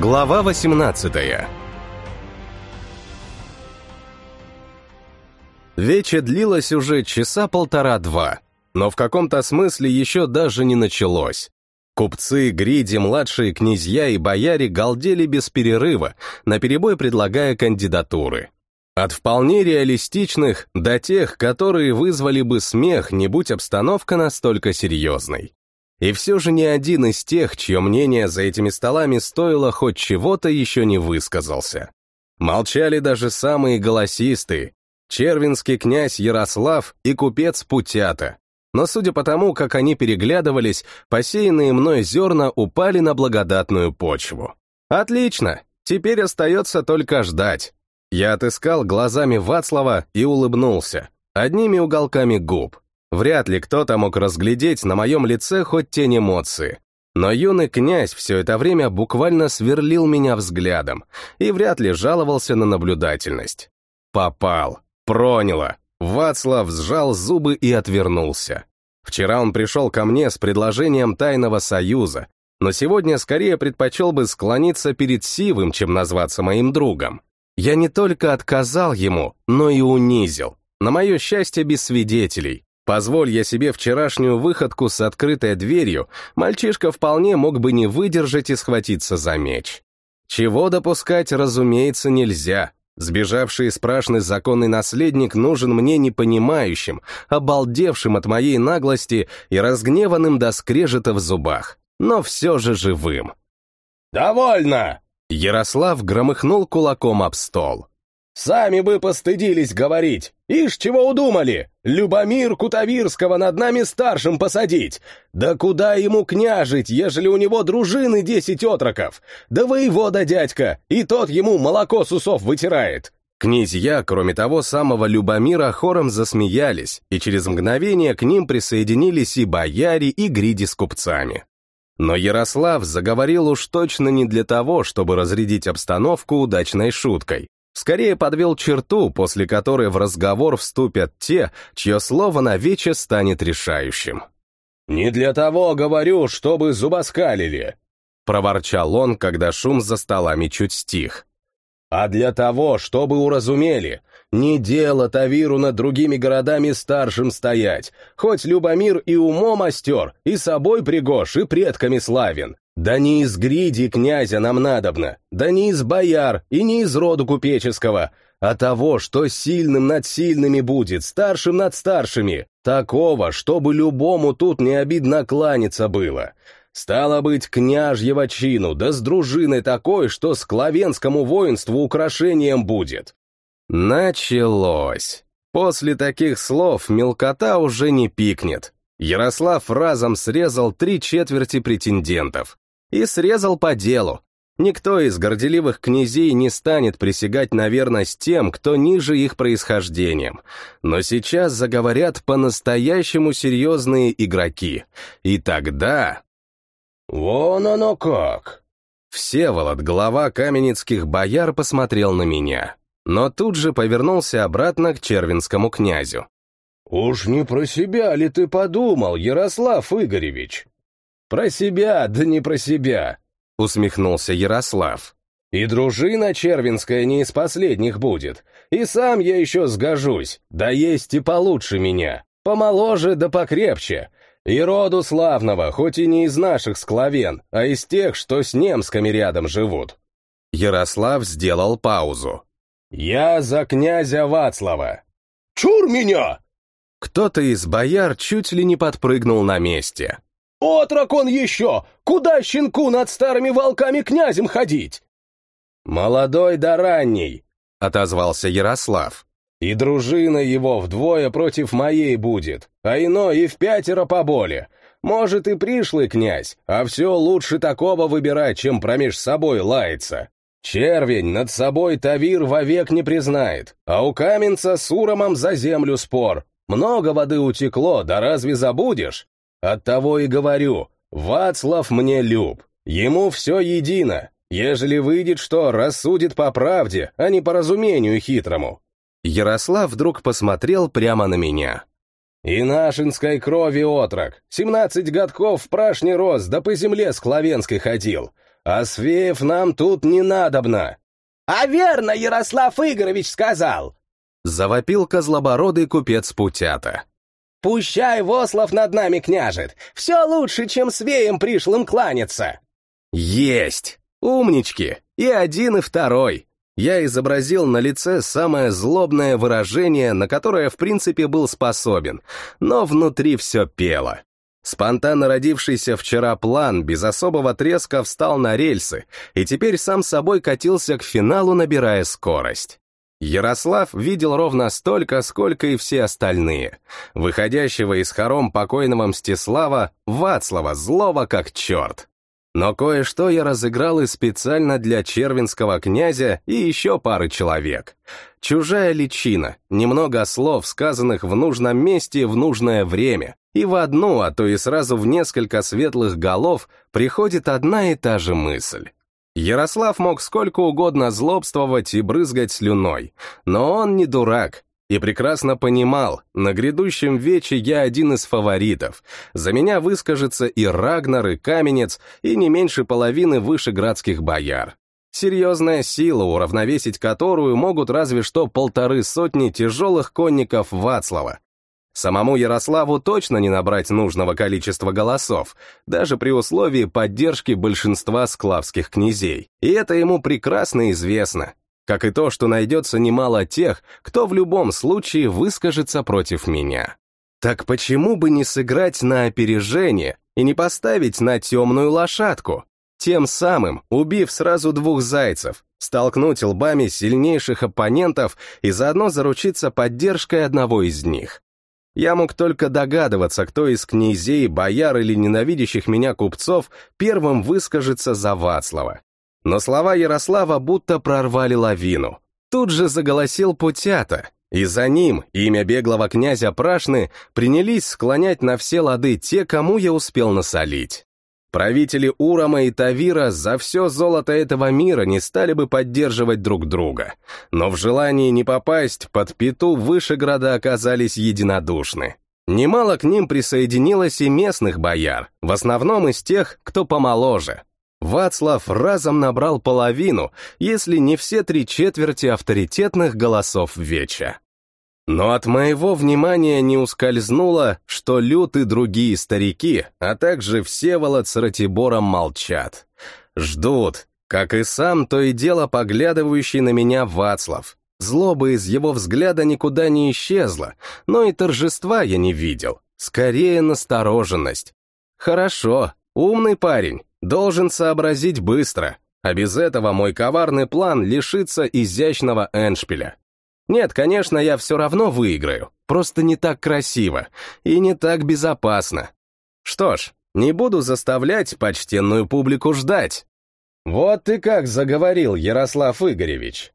Глава 18 Вече длилась уже часа полтора-два, но в каком-то смысле еще даже не началось. Купцы, гриди, младшие князья и бояре галдели без перерыва, наперебой предлагая кандидатуры. От вполне реалистичных до тех, которые вызвали бы смех, не будь обстановка настолько серьезной. И все же ни один из тех, чье мнение за этими столами стоило хоть чего-то, еще не высказался. Молчали даже самые голосистые, червинский князь Ярослав и купец Путята. Но судя по тому, как они переглядывались, посеянные мной зерна упали на благодатную почву. Отлично, теперь остается только ждать. Я отыскал глазами Вацлава и улыбнулся, одними уголками губ. Вряд ли кто-то мог разглядеть на моем лице хоть тень эмоции. Но юный князь все это время буквально сверлил меня взглядом и вряд ли жаловался на наблюдательность. Попал. Проняло. Вацлав сжал зубы и отвернулся. Вчера он пришел ко мне с предложением тайного союза, но сегодня скорее предпочел бы склониться перед Сивым, чем назваться моим другом. Я не только отказал ему, но и унизил. На мое счастье, без свидетелей. Позволь я себе вчерашнюю выходку с открытой дверью, мальчишка вполне мог бы не выдержать и схватиться за меч. Чего допускать, разумеется, нельзя. Сбежавший из прашны законный наследник нужен мне непонимающим, обалдевшим от моей наглости и разгневанным до скрежета в зубах, но все же живым. «Довольно!» Ярослав громыхнул кулаком об стол. Сами бы постыдились говорить. Ишь, чего удумали? Любомир Кутавирского над нами старшим посадить. Да куда ему княжить, ежели у него дружины десять отроков? Да воевода дядька, и тот ему молоко с усов вытирает. Князья, кроме того самого Любомира, хором засмеялись, и через мгновение к ним присоединились и бояре, и гриди с купцами. Но Ярослав заговорил уж точно не для того, чтобы разрядить обстановку удачной шуткой, Скорее подвел черту, после которой в разговор вступят те, чье слово на вече станет решающим. «Не для того, говорю, чтобы зубоскалили», — проворчал он, когда шум за столами чуть стих. «А для того, чтобы уразумели, не дело Тавиру над другими городами старшим стоять, хоть Любомир и умом мастер, и собой пригож, и предками славен, да не из гриди князя нам надобно, да не из бояр и не из роду купеческого, а того, что сильным над сильными будет, старшим над старшими, такого, чтобы любому тут не обидно кланяться было. Стало быть, княжьего чину, да с дружиной такой, что с клавенскому воинству украшением будет. Началось. После таких слов мелкота уже не пикнет. Ярослав разом срезал три четверти претендентов. И срезал по делу. Никто из горделивых князей не станет присягать на верность тем, кто ниже их происхождением. Но сейчас заговорят по-настоящему серьезные игроки. И тогда... «Вон оно как!» Всеволод, глава каменецких бояр, посмотрел на меня, но тут же повернулся обратно к червинскому князю. «Уж не про себя ли ты подумал, Ярослав Игоревич?» «Про себя, да не про себя», — усмехнулся Ярослав. «И дружина червинская не из последних будет, и сам я еще сгожусь, да есть и получше меня, помоложе да покрепче, и роду славного, хоть и не из наших склавен, а из тех, что с немскими рядом живут». Ярослав сделал паузу. «Я за князя Вацлава». «Чур меня!» Кто-то из бояр чуть ли не подпрыгнул на месте. Отрок он еще! Куда щенку над старыми волками князем ходить?» «Молодой да ранний», — отозвался Ярослав. «И дружина его вдвое против моей будет, а иной и в пятеро поболе. Может, и пришлый князь, а все лучше такого выбирать, чем промеж собой лаяться. Червень над собой Тавир вовек не признает, а у Каменца с Уромом за землю спор. Много воды утекло, да разве забудешь? Оттого и говорю, Вацлав мне люб, ему все едино, ежели выйдет что, рассудит по правде, а не по разумению хитрому». Ярослав вдруг посмотрел прямо на меня. «И нашинской крови отрок, семнадцать годков в прашне рос, да по земле с Клавенской ходил. а Свеев нам тут не надобно». «А верно, Ярослав Игоревич сказал!» Завопил козлобородый купец Путята. «Пущай Вослов над нами княжет! Все лучше, чем свеем пришлым кланяться!» «Есть! Умнички! И один, и второй!» Я изобразил на лице самое злобное выражение, на которое в принципе был способен, но внутри все пело. Спонтанно родившийся вчера план без особого треска встал на рельсы и теперь сам собой катился к финалу, набирая скорость. Ярослав видел ровно столько, сколько и все остальные. Выходящего из хором покойного Мстислава, Вацлава, злого как черт. Но кое-что я разыграл и специально для червинского князя и еще пары человек. Чужая личина, немного слов, сказанных в нужном месте в нужное время, и в одну, а то и сразу в несколько светлых голов приходит одна и та же мысль. Ярослав мог сколько угодно злобствовать и брызгать слюной, но он не дурак и прекрасно понимал, на грядущем вече я один из фаворитов. За меня выскажется и Рагнар, и Каменец, и не меньше половины вышеградских бояр. Серьезная сила, уравновесить которую могут разве что полторы сотни тяжелых конников Вацлава, Самому Ярославу точно не набрать нужного количества голосов, даже при условии поддержки большинства склавских князей. И это ему прекрасно известно, как и то, что найдется немало тех, кто в любом случае выскажется против меня. Так почему бы не сыграть на опережение и не поставить на темную лошадку? Тем самым, убив сразу двух зайцев, столкнуть лбами сильнейших оппонентов и заодно заручиться поддержкой одного из них. Я мог только догадываться, кто из князей, бояр или ненавидящих меня купцов первым выскажется за Вацлава. Но слова Ярослава будто прорвали лавину. Тут же заголосил Путята, и за ним имя беглого князя Прашны принялись склонять на все лады те, кому я успел насолить. Правители Урама и Тавира за все золото этого мира не стали бы поддерживать друг друга, но в желании не попасть под пету Вышеграда оказались единодушны. Немало к ним присоединилось и местных бояр, в основном из тех, кто помоложе. Вацлав разом набрал половину, если не все три четверти авторитетных голосов Веча. Но от моего внимания не ускользнуло, что Лют и другие старики, а также Всеволод с Ратибором молчат. Ждут, как и сам то и дело поглядывающий на меня Вацлав. Злоба из его взгляда никуда не исчезла, но и торжества я не видел. Скорее настороженность. Хорошо, умный парень, должен сообразить быстро, а без этого мой коварный план лишится изящного эншпиля. Нет, конечно, я все равно выиграю, просто не так красиво и не так безопасно. Что ж, не буду заставлять почтенную публику ждать. Вот ты как заговорил, Ярослав Игоревич.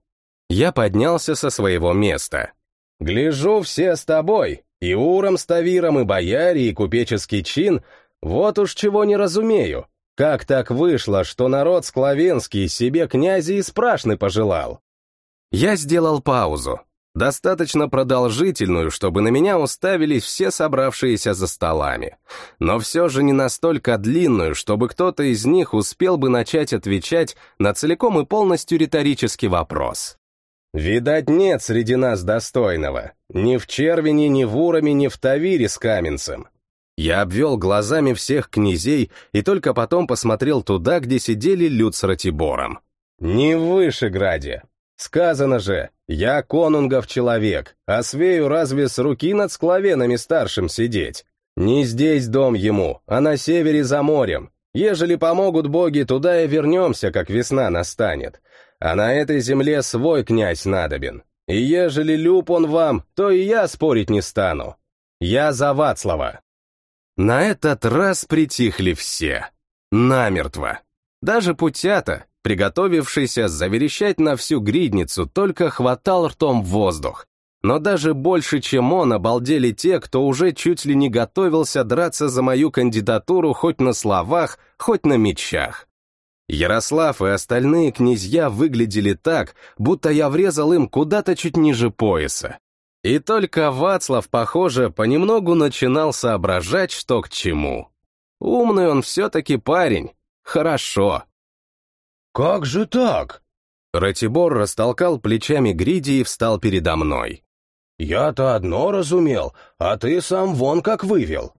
Я поднялся со своего места. Гляжу все с тобой, и Уром с Тавиром, и бояре, и купеческий чин, вот уж чего не разумею. Как так вышло, что народ склавенский себе князя и спрашны пожелал? Я сделал паузу, достаточно продолжительную, чтобы на меня уставились все собравшиеся за столами, но все же не настолько длинную, чтобы кто-то из них успел бы начать отвечать на целиком и полностью риторический вопрос. «Видать, нет среди нас достойного. Ни в Червине, ни в Уроме, ни в Тавире с Каменцем». Я обвел глазами всех князей и только потом посмотрел туда, где сидели Люд с Ратибором. «Не в Вышеграде, Сказано же, я конунгов человек, а свею разве с руки над склавенами старшим сидеть? Не здесь дом ему, а на севере за морем. Ежели помогут боги, туда и вернемся, как весна настанет. А на этой земле свой князь надобен. И ежели люб он вам, то и я спорить не стану. Я за Вацлава. На этот раз притихли все. Намертво. Даже Путята, приготовившийся заверещать на всю гридницу, только хватал ртом воздух. Но даже больше, чем он, обалдели те, кто уже чуть ли не готовился драться за мою кандидатуру хоть на словах, хоть на мечах. Ярослав и остальные князья выглядели так, будто я врезал им куда-то чуть ниже пояса. И только Вацлав, похоже, понемногу начинал соображать, что к чему. Умный он все-таки парень. Хорошо. «Как же так?» Ратибор растолкал плечами Гриди и встал передо мной. «Я-то одно разумел, а ты сам вон как вывел».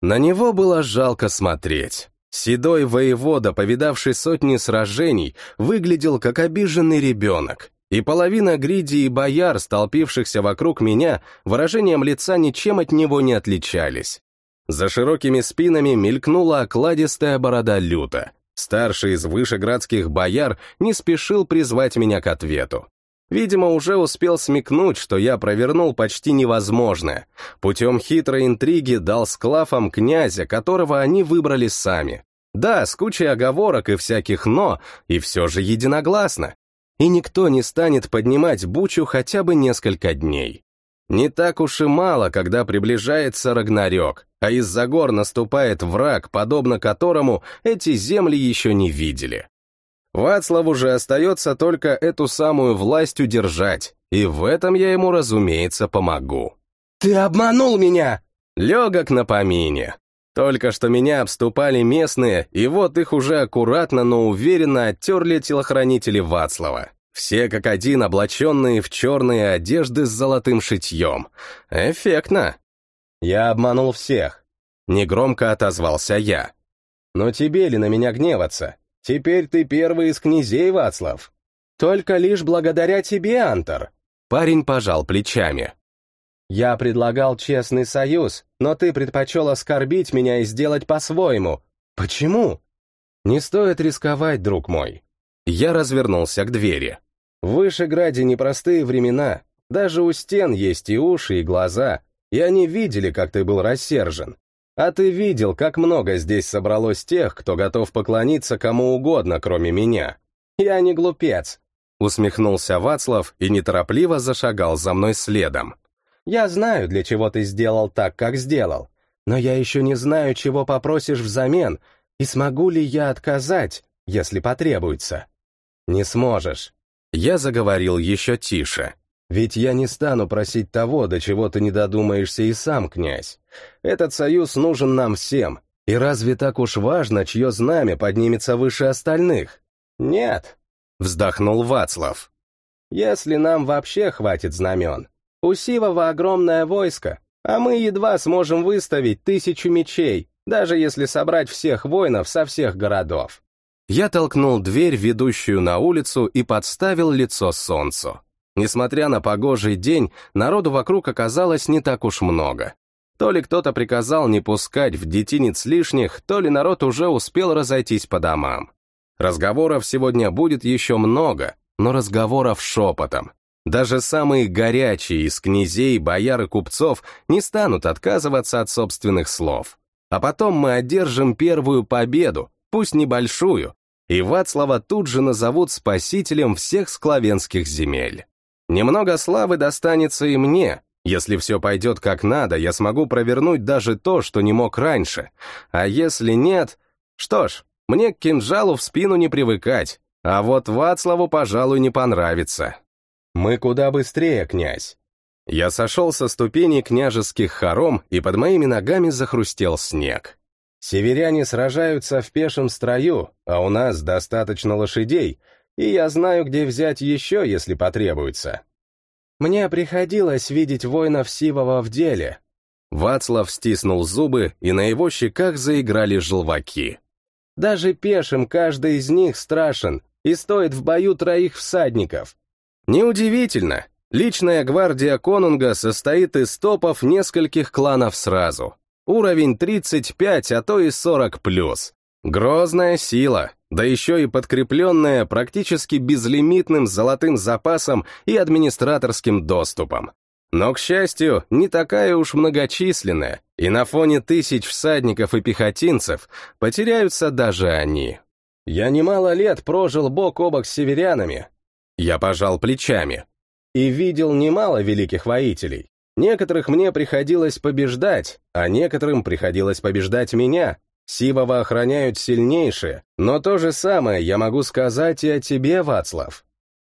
На него было жалко смотреть. Седой воевода, повидавший сотни сражений, выглядел как обиженный ребенок, и половина гриди и бояр, столпившихся вокруг меня, выражением лица ничем от него не отличались. За широкими спинами мелькнула окладистая борода люта. Старший из вышеградских бояр не спешил призвать меня к ответу. Видимо, уже успел смекнуть, что я провернул почти невозможное. Путем хитрой интриги дал склафам князя, которого они выбрали сами. Да, с кучей оговорок и всяких «но», и все же единогласно. И никто не станет поднимать бучу хотя бы несколько дней. Не так уж и мало, когда приближается Рагнарёк, а из-за гор наступает враг, подобно которому эти земли еще не видели. Вацлаву же остается только эту самую власть удержать, и в этом я ему, разумеется, помогу. «Ты обманул меня!» Легок на помине. Только что меня обступали местные, и вот их уже аккуратно, но уверенно оттерли телохранители Вацлава. Все как один облаченные в черные одежды с золотым шитьем. Эффектно. Я обманул всех. Негромко отозвался я. Но тебе ли на меня гневаться? Теперь ты первый из князей, Вацлав. Только лишь благодаря тебе, Антор. Парень пожал плечами. Я предлагал честный союз, но ты предпочел оскорбить меня и сделать по-своему. Почему? Не стоит рисковать, друг мой. Я развернулся к двери. В Вышеграде непростые времена. Даже у стен есть и уши, и глаза, и они видели, как ты был рассержен. А ты видел, как много здесь собралось тех, кто готов поклониться кому угодно, кроме меня. Я не глупец. Усмехнулся Вацлав и неторопливо зашагал за мной следом. Я знаю, для чего ты сделал так, как сделал, но я еще не знаю, чего попросишь взамен, и смогу ли я отказать, если потребуется. Не сможешь. Я заговорил еще тише. Ведь я не стану просить того, до чего ты не додумаешься и сам, князь. Этот союз нужен нам всем. И разве так уж важно, чье знамя поднимется выше остальных? Нет. Вздохнул Вацлав. Если нам вообще хватит знамен. У Сивова огромное войско, а мы едва сможем выставить тысячу мечей, даже если собрать всех воинов со всех городов. Я толкнул дверь, ведущую на улицу, и подставил лицо солнцу. Несмотря на погожий день, народу вокруг оказалось не так уж много. То ли кто-то приказал не пускать в детинец лишних, то ли народ уже успел разойтись по домам. Разговоров сегодня будет еще много, но разговоров шепотом. Даже самые горячие из князей, бояр и купцов не станут отказываться от собственных слов. А потом мы одержим первую победу, пусть небольшую, и Вацлава тут же назовут спасителем всех склавенских земель. Немного славы достанется и мне. Если все пойдет как надо, я смогу провернуть даже то, что не мог раньше. А если нет... Что ж, мне к кинжалу в спину не привыкать, а вот Вацлаву, пожалуй, не понравится. Мы куда быстрее, князь. Я сошел со ступеней княжеских хором, и под моими ногами захрустел снег. Северяне сражаются в пешем строю, а у нас достаточно лошадей, и я знаю, где взять еще, если потребуется. Мне приходилось видеть воинов Сивова в деле. Вацлав стиснул зубы, и на его щеках заиграли желваки. Даже пешим каждый из них страшен и стоит в бою троих всадников. Неудивительно. Личная гвардия конунга состоит из топов нескольких кланов сразу. Уровень 35, а то и 40 плюс. Грозная сила, да еще и подкрепленная практически безлимитным золотым запасом и администраторским доступом. Но, к счастью, не такая уж многочисленная, и на фоне тысяч всадников и пехотинцев потеряются даже они. Я немало лет прожил бок о бок с северянами. Я пожал плечами. И видел немало великих воителей. Некоторых мне приходилось побеждать, а некоторым приходилось побеждать меня, Сивова охраняют сильнейшие, но то же самое я могу сказать и о тебе, Вацлав.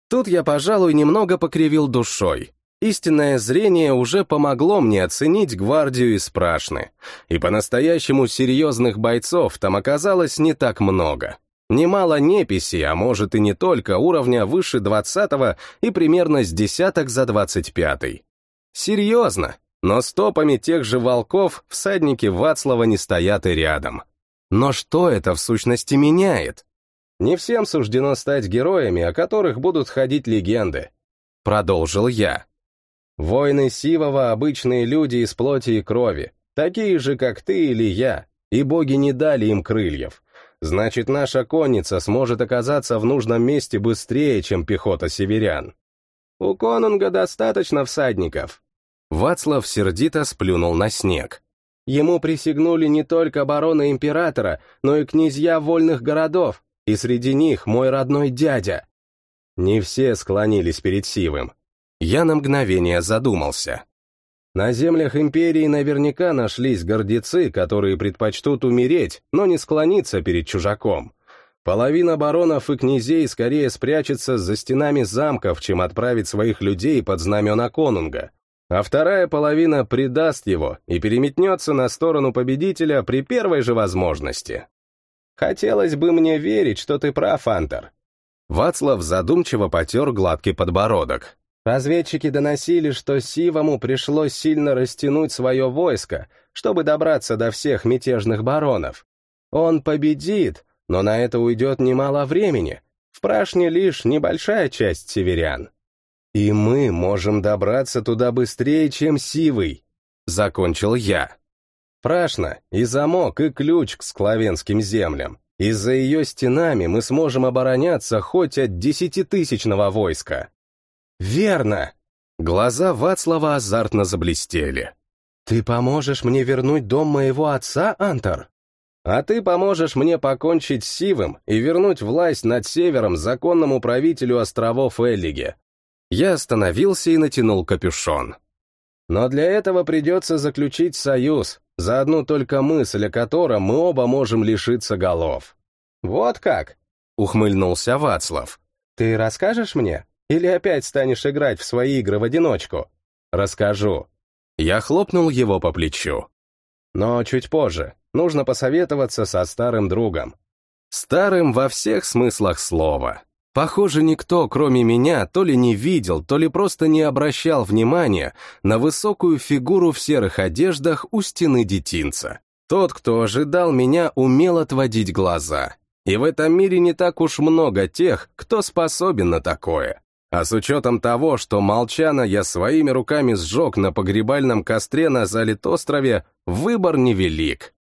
Тут я, пожалуй, немного покривил душой. Истинное зрение уже помогло мне оценить гвардию из Прашны, и по-настоящему серьезных бойцов там оказалось не так много. Немало неписи, а может и не только, уровня выше 20 и примерно с десяток за 25. Серьезно, но с топами тех же волков всадники Вацлава не стоят и рядом. Но что это в сущности меняет? Не всем суждено стать героями, о которых будут ходить легенды. Продолжил я. Воины Сивова — обычные люди из плоти и крови, такие же, как ты или я, и боги не дали им крыльев. Значит, наша конница сможет оказаться в нужном месте быстрее, чем пехота северян. У конунга достаточно всадников. Вацлав сердито сплюнул на снег. Ему присягнули не только бароны императора, но и князья вольных городов, и среди них мой родной дядя. Не все склонились перед Сивым. Я на мгновение задумался. На землях империи наверняка нашлись гордецы, которые предпочтут умереть, но не склониться перед чужаком. Половина баронов и князей скорее спрячется за стенами замков, чем отправить своих людей под знамена конунга. А вторая половина предаст его и переметнется на сторону победителя при первой же возможности. Хотелось бы мне верить, что ты прав, Антер. Вацлав задумчиво потер гладкий подбородок. Разведчики доносили, что Сивому пришлось сильно растянуть свое войско, чтобы добраться до всех мятежных баронов. Он победит, но на это уйдет немало времени. В Прашне лишь небольшая часть северян. И мы можем добраться туда быстрее, чем Сивый, — закончил я. Прашна и замок, и ключ к склавенским землям. И за ее стенами мы сможем обороняться хоть от десятитысячного войска. «Верно!» Глаза Вацлава азартно заблестели. «Ты поможешь мне вернуть дом моего отца, Антар?» «А ты поможешь мне покончить с Сивым и вернуть власть над Севером законному правителю островов Эллиге». Я остановился и натянул капюшон. «Но для этого придется заключить союз, за одну только мысль о котором мы оба можем лишиться голов». «Вот как?» — ухмыльнулся Вацлав. «Ты расскажешь мне?» Или опять станешь играть в свои игры в одиночку? Расскажу. Я хлопнул его по плечу. Но чуть позже. Нужно посоветоваться со старым другом. Старым во всех смыслах слова. Похоже, никто, кроме меня, то ли не видел, то ли просто не обращал внимания на высокую фигуру в серых одеждах у стены детинца. Тот, кто ожидал меня, умел отводить глаза. И в этом мире не так уж много тех, кто способен на такое. А с учетом того, что Молчана я своими руками сжег на погребальном костре на залит острове, выбор невелик.